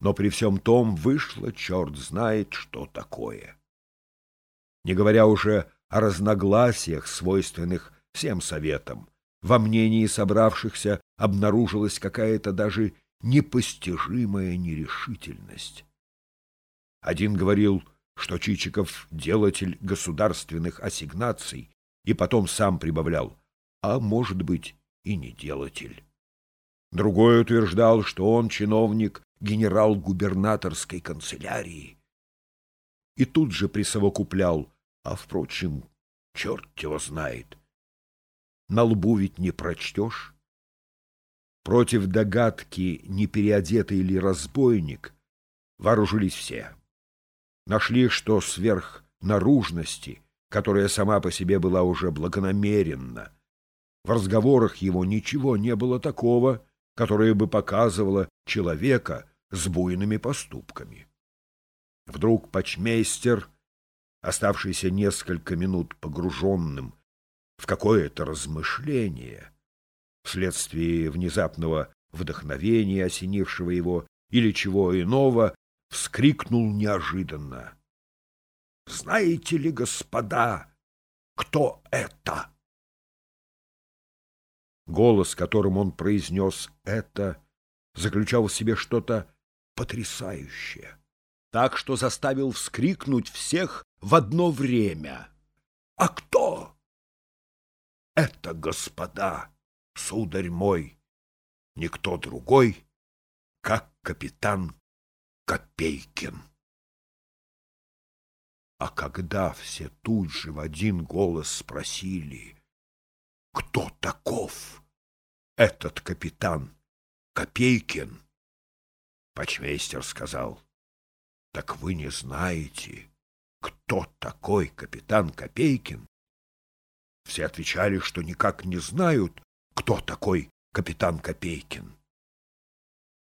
но при всем том вышло черт знает, что такое. Не говоря уже о разногласиях, свойственных всем советам, во мнении собравшихся обнаружилась какая-то даже непостижимая нерешительность. Один говорил, что Чичиков — делатель государственных ассигнаций, и потом сам прибавлял, а может быть и не делатель. Другой утверждал, что он чиновник генерал-губернаторской канцелярии. И тут же присовокуплял, а, впрочем, черт его знает. На лбу ведь не прочтешь. Против догадки, не переодетый ли разбойник, вооружились все. Нашли, что сверх наружности, которая сама по себе была уже благонамеренна, в разговорах его ничего не было такого, которое бы показывало человека с буйными поступками. Вдруг почмейстер, оставшийся несколько минут погруженным в какое-то размышление, вследствие внезапного вдохновения, осенившего его, или чего иного, вскрикнул неожиданно. «Знаете ли, господа, кто это?» Голос, которым он произнес это, заключал в себе что-то потрясающее, так что заставил вскрикнуть всех в одно время. «А кто?» «Это, господа, сударь мой, никто другой, как капитан Копейкин». А когда все тут же в один голос спросили кто таков этот капитан Копейкин? Почмейстер сказал, так вы не знаете, кто такой капитан Копейкин? Все отвечали, что никак не знают, кто такой капитан Копейкин.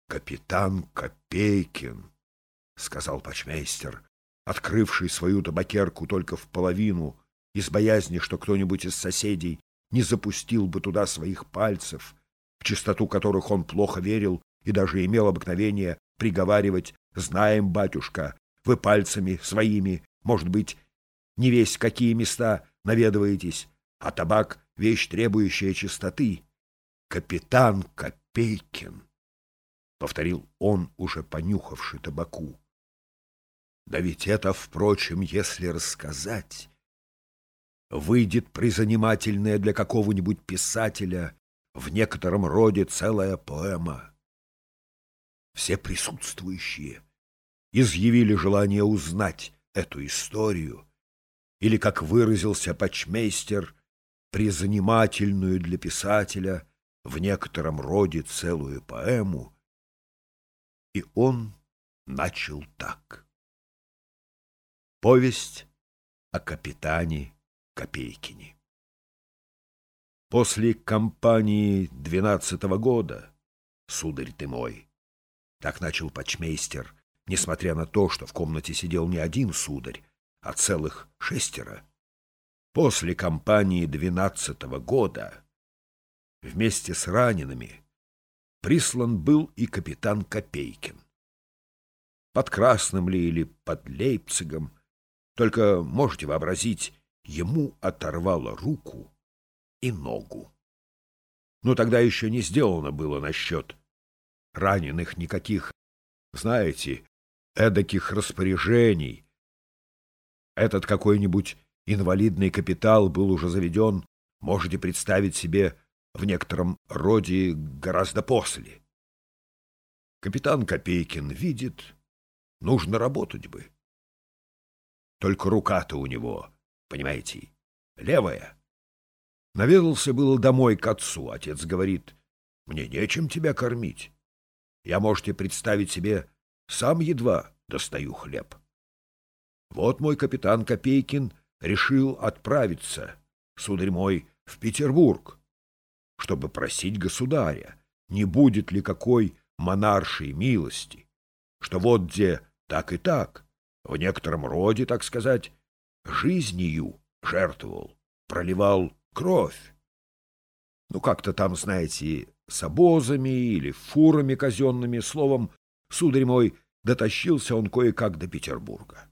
«Капитан Копейкин», — сказал почмейстер, открывший свою табакерку только в половину, из боязни, что кто-нибудь из соседей не запустил бы туда своих пальцев, в чистоту которых он плохо верил и даже имел обыкновение приговаривать «Знаем, батюшка, вы пальцами своими, может быть, не весь какие места наведываетесь, а табак — вещь, требующая чистоты. Капитан Копейкин!» — повторил он, уже понюхавший табаку. «Да ведь это, впрочем, если рассказать...» выйдет призанимательная для какого-нибудь писателя в некотором роде целая поэма. Все присутствующие изъявили желание узнать эту историю, или, как выразился почмейстер, призанимательную для писателя в некотором роде целую поэму, и он начал так. Повесть о капитане Копейкине. После кампании двенадцатого года, сударь ты мой, так начал почмейстер, несмотря на то, что в комнате сидел не один сударь, а целых шестеро, после кампании двенадцатого года вместе с ранеными прислан был и капитан Копейкин. Под Красным ли или под Лейпцигом, только можете вообразить, ему оторвало руку и ногу. Но тогда еще не сделано было насчет раненых никаких, знаете, эдаких распоряжений. Этот какой-нибудь инвалидный капитал был уже заведен, можете представить себе, в некотором роде гораздо после. Капитан Копейкин видит, нужно работать бы. Только рука-то у него Понимаете, левая. Наведался было домой к отцу. Отец говорит, мне нечем тебя кормить. Я, можете представить себе, сам едва достаю хлеб. Вот мой капитан Копейкин решил отправиться, сударь мой, в Петербург, чтобы просить государя, не будет ли какой монаршей милости, что вот где так и так, в некотором роде, так сказать, жизнью жертвовал, проливал кровь. Ну, как-то там, знаете, с обозами или фурами казенными, словом, сударь мой, Дотащился он кое-как до Петербурга.